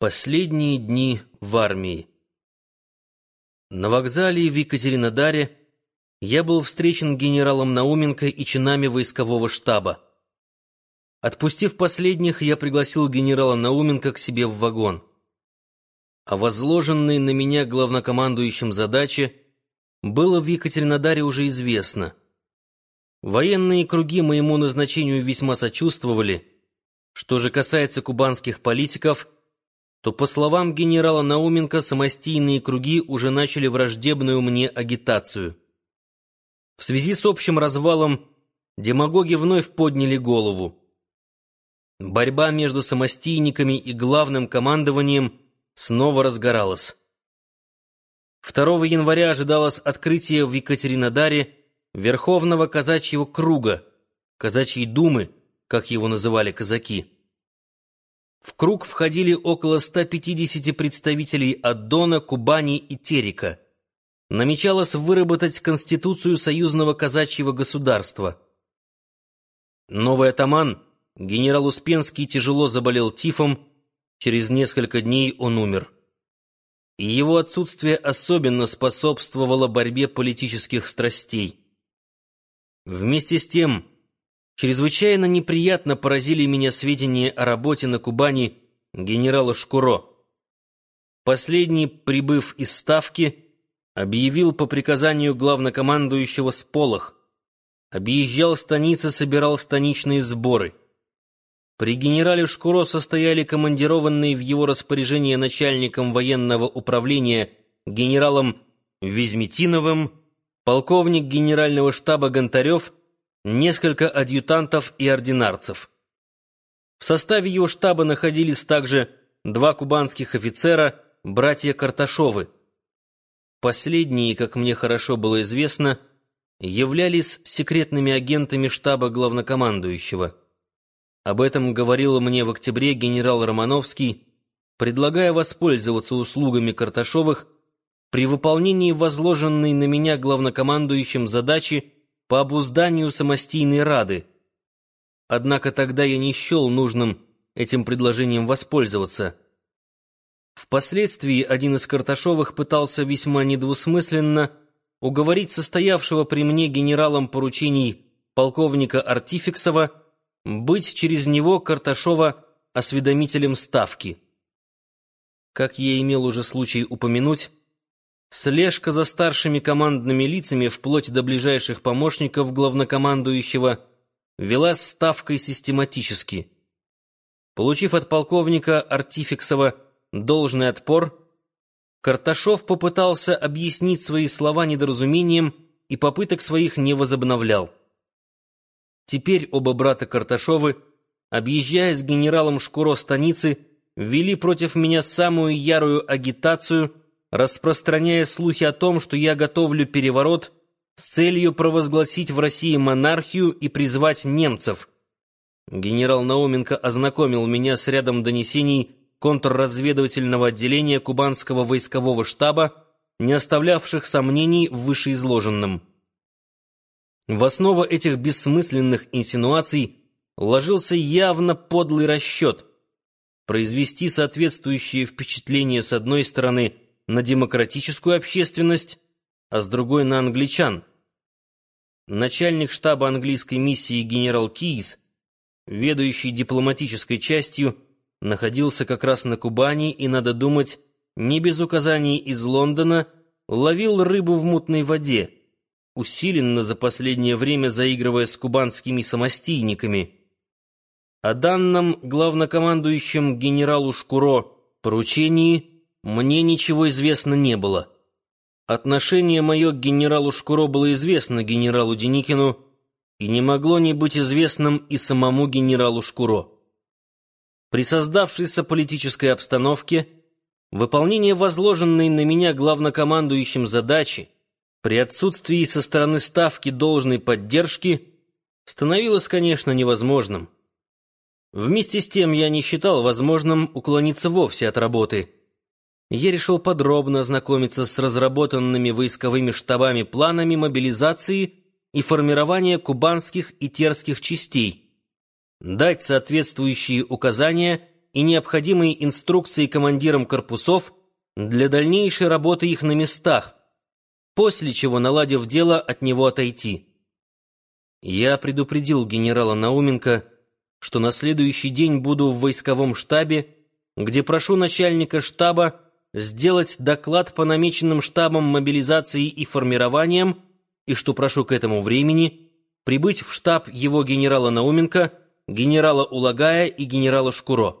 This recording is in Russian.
Последние дни в армии. На вокзале в Екатеринодаре я был встречен генералом Науменко и чинами войскового штаба. Отпустив последних, я пригласил генерала Науменко к себе в вагон. О возложенной на меня главнокомандующим задаче было в Екатеринодаре уже известно. Военные круги моему назначению весьма сочувствовали. Что же касается кубанских политиков — то, по словам генерала Науменко, самостийные круги уже начали враждебную мне агитацию. В связи с общим развалом демагоги вновь подняли голову. Борьба между самостийниками и главным командованием снова разгоралась. 2 января ожидалось открытие в Екатеринодаре Верховного казачьего круга, казачьей думы, как его называли казаки. В круг входили около 150 представителей от Дона, Кубани и Терека. Намечалось выработать Конституцию союзного казачьего государства. Новый атаман, генерал Успенский, тяжело заболел тифом, через несколько дней он умер. Его отсутствие особенно способствовало борьбе политических страстей. Вместе с тем, Чрезвычайно неприятно поразили меня сведения о работе на Кубани генерала Шкуро. Последний, прибыв из Ставки, объявил по приказанию главнокомандующего Сполох. Объезжал станицы, собирал станичные сборы. При генерале Шкуро состояли командированные в его распоряжение начальником военного управления генералом Визметиновым, полковник генерального штаба Гонтарев — несколько адъютантов и ординарцев. В составе его штаба находились также два кубанских офицера, братья Карташовы. Последние, как мне хорошо было известно, являлись секретными агентами штаба главнокомандующего. Об этом говорил мне в октябре генерал Романовский, предлагая воспользоваться услугами Карташовых при выполнении возложенной на меня главнокомандующим задачи по обузданию самостийной Рады. Однако тогда я не счел нужным этим предложением воспользоваться. Впоследствии один из Карташовых пытался весьма недвусмысленно уговорить состоявшего при мне генералом поручений полковника Артификсова быть через него Карташова осведомителем Ставки. Как я имел уже случай упомянуть, Слежка за старшими командными лицами, вплоть до ближайших помощников главнокомандующего, велась ставкой систематически. Получив от полковника Артификсова должный отпор, Карташов попытался объяснить свои слова недоразумением и попыток своих не возобновлял. Теперь оба брата Карташовы, объезжая с генералом Шкуро станицы, ввели против меня самую ярую агитацию — распространяя слухи о том, что я готовлю переворот с целью провозгласить в России монархию и призвать немцев. Генерал Науменко ознакомил меня с рядом донесений контрразведывательного отделения Кубанского войскового штаба, не оставлявших сомнений в вышеизложенном. В основу этих бессмысленных инсинуаций ложился явно подлый расчет произвести соответствующее впечатление с одной стороны – на демократическую общественность, а с другой на англичан. Начальник штаба английской миссии генерал Кийс, ведущий дипломатической частью, находился как раз на Кубани и, надо думать, не без указаний из Лондона, ловил рыбу в мутной воде, усиленно за последнее время заигрывая с кубанскими самостийниками. О данном главнокомандующем генералу Шкуро поручении мне ничего известно не было. Отношение мое к генералу Шкуро было известно генералу Деникину и не могло не быть известным и самому генералу Шкуро. При создавшейся политической обстановке выполнение возложенной на меня главнокомандующим задачи при отсутствии со стороны Ставки должной поддержки становилось, конечно, невозможным. Вместе с тем я не считал возможным уклониться вовсе от работы – я решил подробно ознакомиться с разработанными войсковыми штабами планами мобилизации и формирования кубанских и терских частей, дать соответствующие указания и необходимые инструкции командирам корпусов для дальнейшей работы их на местах, после чего, наладив дело, от него отойти. Я предупредил генерала Науменко, что на следующий день буду в войсковом штабе, где прошу начальника штаба сделать доклад по намеченным штабам мобилизации и формированиям, и что прошу к этому времени прибыть в штаб его генерала Науменко, генерала Улагая и генерала Шкуро.